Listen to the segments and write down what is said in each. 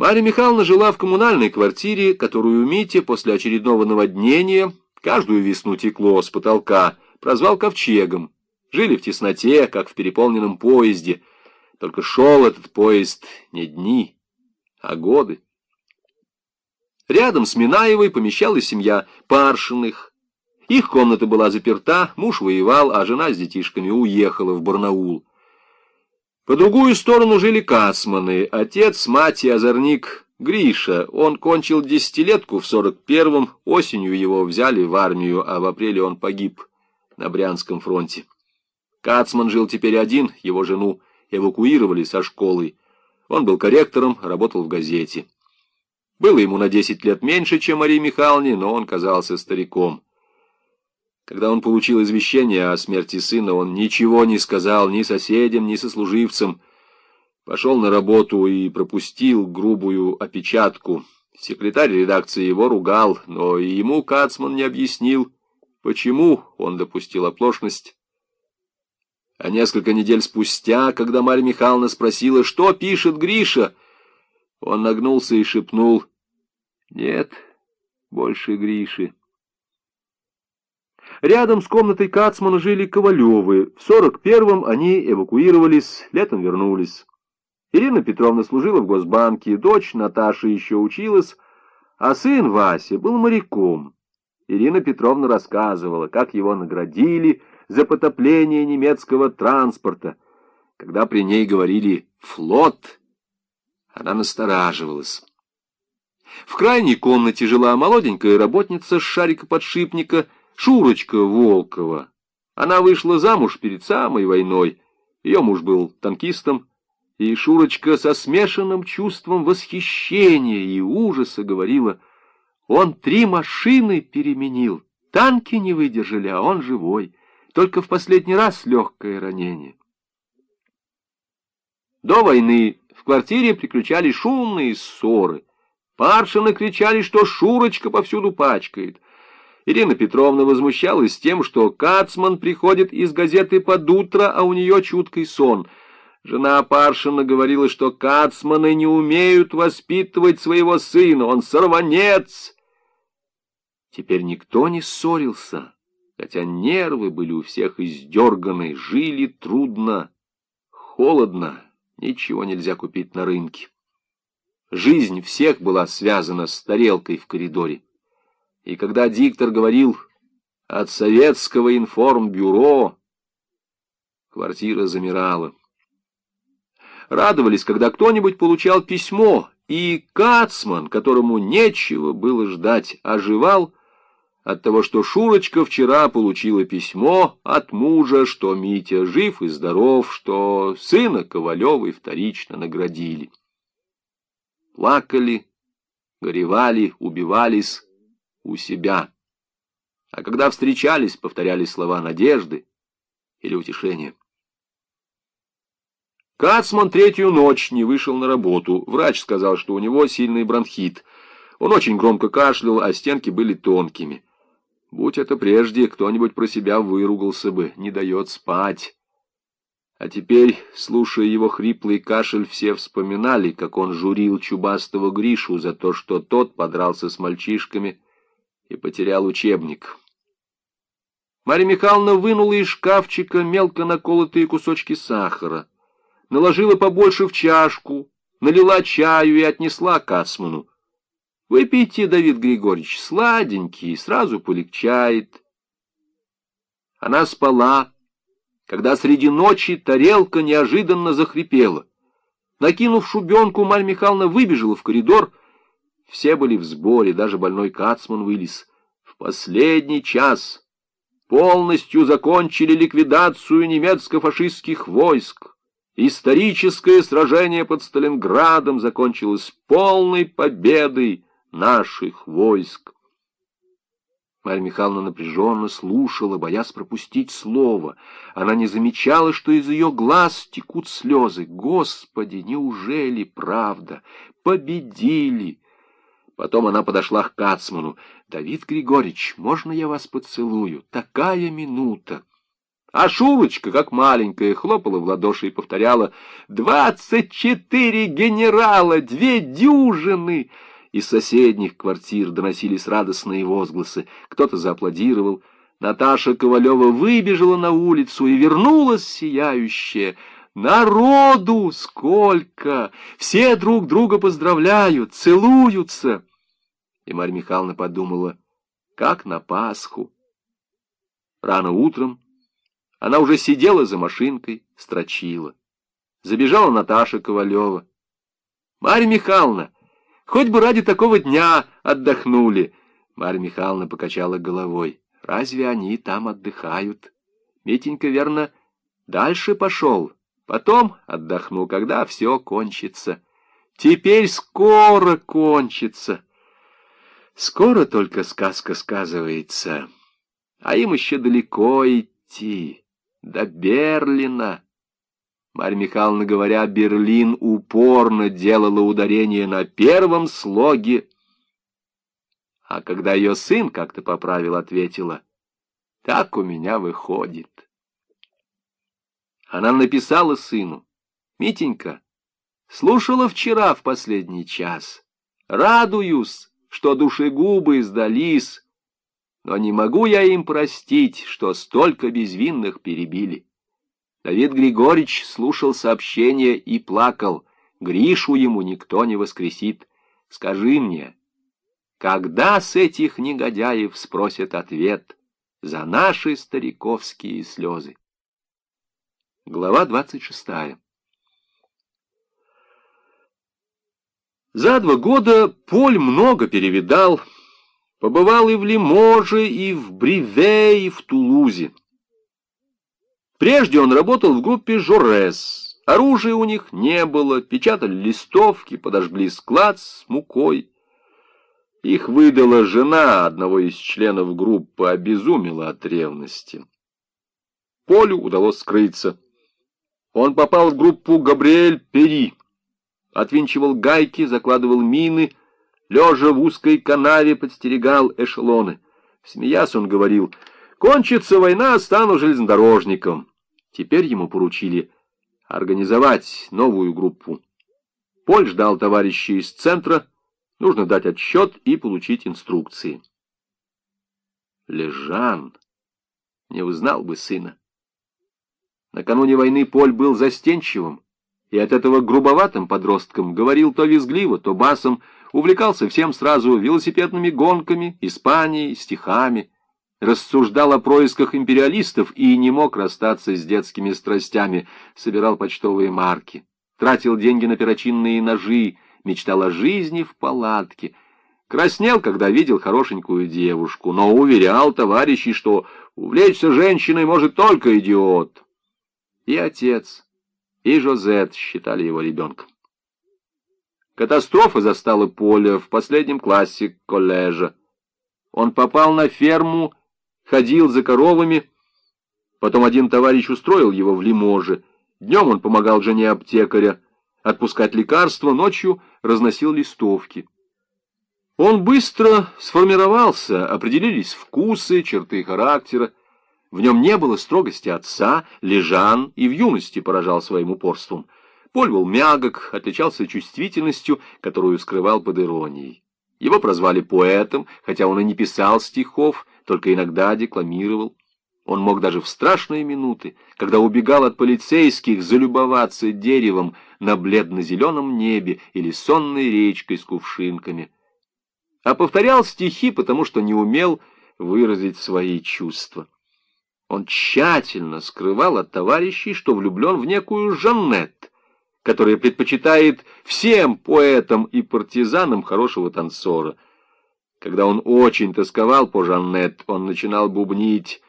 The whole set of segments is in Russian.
Марья Михайловна жила в коммунальной квартире, которую Митя после очередного наводнения каждую весну текло с потолка, прозвал ковчегом. Жили в тесноте, как в переполненном поезде. Только шел этот поезд не дни, а годы. Рядом с Минаевой помещалась семья Паршиных. Их комната была заперта, муж воевал, а жена с детишками уехала в Барнаул. По другую сторону жили Кацманы, отец, мать и озорник Гриша. Он кончил десятилетку в сорок первом, осенью его взяли в армию, а в апреле он погиб на Брянском фронте. Кацман жил теперь один, его жену эвакуировали со школы. Он был корректором, работал в газете. Было ему на десять лет меньше, чем Марии Михайловне, но он казался стариком. Когда он получил извещение о смерти сына, он ничего не сказал ни соседям, ни сослуживцам. Пошел на работу и пропустил грубую опечатку. Секретарь редакции его ругал, но и ему Кацман не объяснил, почему он допустил оплошность. А несколько недель спустя, когда Марья Михайловна спросила, что пишет Гриша, он нагнулся и шепнул «Нет, больше Гриши». Рядом с комнатой Кацмана жили Ковалевы. В сорок первом они эвакуировались, летом вернулись. Ирина Петровна служила в Госбанке, дочь Наташа еще училась, а сын Вася был моряком. Ирина Петровна рассказывала, как его наградили за потопление немецкого транспорта. Когда при ней говорили «флот», она настораживалась. В крайней комнате жила молоденькая работница с шарика-подшипника — Шурочка Волкова. Она вышла замуж перед самой войной. Ее муж был танкистом, и Шурочка со смешанным чувством восхищения и ужаса говорила, он три машины переменил, танки не выдержали, а он живой, только в последний раз легкое ранение. До войны в квартире приключались шумные ссоры. Паршины кричали, что Шурочка повсюду пачкает — Ирина Петровна возмущалась тем, что Кацман приходит из газеты под утро, а у нее чуткий сон. Жена Паршина говорила, что Кацманы не умеют воспитывать своего сына, он сорванец. Теперь никто не ссорился, хотя нервы были у всех издерганы, жили трудно, холодно, ничего нельзя купить на рынке. Жизнь всех была связана с тарелкой в коридоре. И когда диктор говорил «от советского информбюро», квартира замирала. Радовались, когда кто-нибудь получал письмо, и Кацман, которому нечего было ждать, оживал от того, что Шурочка вчера получила письмо от мужа, что Митя жив и здоров, что сына Ковалевой вторично наградили. Плакали, горевали, убивались, у себя. А когда встречались, повторяли слова надежды или утешения. Кацман третью ночь не вышел на работу. Врач сказал, что у него сильный бронхит. Он очень громко кашлял, а стенки были тонкими. Будь это прежде, кто-нибудь про себя выругался бы, не дает спать. А теперь, слушая его хриплый кашель, все вспоминали, как он журил чубастого Гришу за то, что тот подрался с мальчишками, и потерял учебник. Марья Михайловна вынула из шкафчика мелко наколотые кусочки сахара, наложила побольше в чашку, налила чаю и отнесла Кацману. «Выпейте, Давид Григорьевич, сладенький, сразу полегчает». Она спала, когда среди ночи тарелка неожиданно захрипела. Накинув шубенку, Марья Михайловна выбежала в коридор, все были в сборе, даже больной Кацман вылез. В последний час полностью закончили ликвидацию немецко-фашистских войск. Историческое сражение под Сталинградом закончилось полной победой наших войск. Марья Михайловна напряженно слушала, боясь пропустить слово. Она не замечала, что из ее глаз текут слезы. Господи, неужели правда? Победили! Потом она подошла к Кацману. «Давид Григорьевич, можно я вас поцелую? Такая минута!» А Шурочка, как маленькая, хлопала в ладоши и повторяла «Двадцать четыре генерала, две дюжины!» Из соседних квартир доносились радостные возгласы. Кто-то зааплодировал. Наташа Ковалева выбежала на улицу и вернулась сияющая. «Народу сколько! Все друг друга поздравляют, целуются!» И Марья Михайловна подумала, как на Пасху. Рано утром она уже сидела за машинкой, строчила. Забежала Наташа Ковалева. «Марья Михайловна, хоть бы ради такого дня отдохнули!» Марья Михайловна покачала головой. «Разве они там отдыхают? Митенька, верно, дальше пошел. Потом отдохну, когда все кончится. Теперь скоро кончится. Скоро только сказка сказывается, а им еще далеко идти» до Берлина. Марья Михайловна, говоря «Берлин», упорно делала ударение на первом слоге. А когда ее сын как-то поправил, ответила «Так у меня выходит». Она написала сыну «Митенька, слушала вчера в последний час. Радуюсь, что душегубы сдались, но не могу я им простить, что столько безвинных перебили. Давид Григорьевич слушал сообщение и плакал. Гришу ему никто не воскресит. Скажи мне, когда с этих негодяев спросят ответ за наши стариковские слезы? Глава двадцать шестая. За два года Поль много перевидал, Побывал и в Лиможе, и в Бриве, и в Тулузе. Прежде он работал в группе «Жорес». Оружия у них не было, печатали листовки, подожгли склад с мукой. Их выдала жена одного из членов группы, обезумела от ревности. Полю удалось скрыться. Он попал в группу Габриэль Пери, отвинчивал гайки, закладывал мины, лежа в узкой канаве, подстерегал эшелоны. Смеясь, он говорил, «Кончится война, стану железнодорожником». Теперь ему поручили организовать новую группу. Поль ждал товарищей из центра, нужно дать отчет и получить инструкции. Лежан не узнал бы сына. Накануне войны Поль был застенчивым, и от этого грубоватым подростком говорил то визгливо, то басом, увлекался всем сразу велосипедными гонками, Испанией, стихами, рассуждал о происках империалистов и не мог расстаться с детскими страстями, собирал почтовые марки, тратил деньги на перочинные ножи, мечтал о жизни в палатке, краснел, когда видел хорошенькую девушку, но уверял товарищей, что увлечься женщиной может только идиот. И отец, и Жозет считали его ребенком. Катастрофа застала Поля в последнем классе коллежа. Он попал на ферму, ходил за коровами. Потом один товарищ устроил его в Лиможе. Днем он помогал жене аптекаря отпускать лекарства, ночью разносил листовки. Он быстро сформировался, определились вкусы, черты характера. В нем не было строгости отца, лежан и в юности поражал своим упорством — Поль был мягок, отличался чувствительностью, которую скрывал под иронией. Его прозвали поэтом, хотя он и не писал стихов, только иногда декламировал. Он мог даже в страшные минуты, когда убегал от полицейских, залюбоваться деревом на бледно-зеленом небе или сонной речкой с кувшинками. А повторял стихи, потому что не умел выразить свои чувства. Он тщательно скрывал от товарищей, что влюблен в некую Жаннет, которая предпочитает всем поэтам и партизанам хорошего танцора. Когда он очень тосковал по Жаннет, он начинал бубнить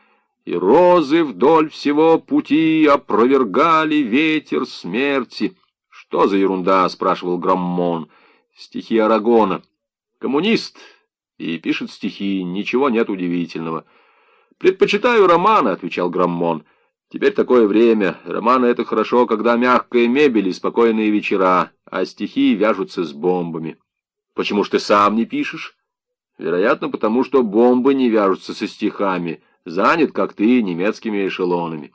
«И розы вдоль всего пути опровергали ветер смерти». «Что за ерунда?» — спрашивал Граммон. «Стихи Арагона. Коммунист и пишет стихи, ничего нет удивительного». «Предпочитаю романы», — отвечал Граммон. Теперь такое время. Романы — это хорошо, когда мягкая мебель и спокойные вечера, а стихи вяжутся с бомбами. Почему ж ты сам не пишешь? Вероятно, потому что бомбы не вяжутся со стихами. Занят, как ты, немецкими эшелонами.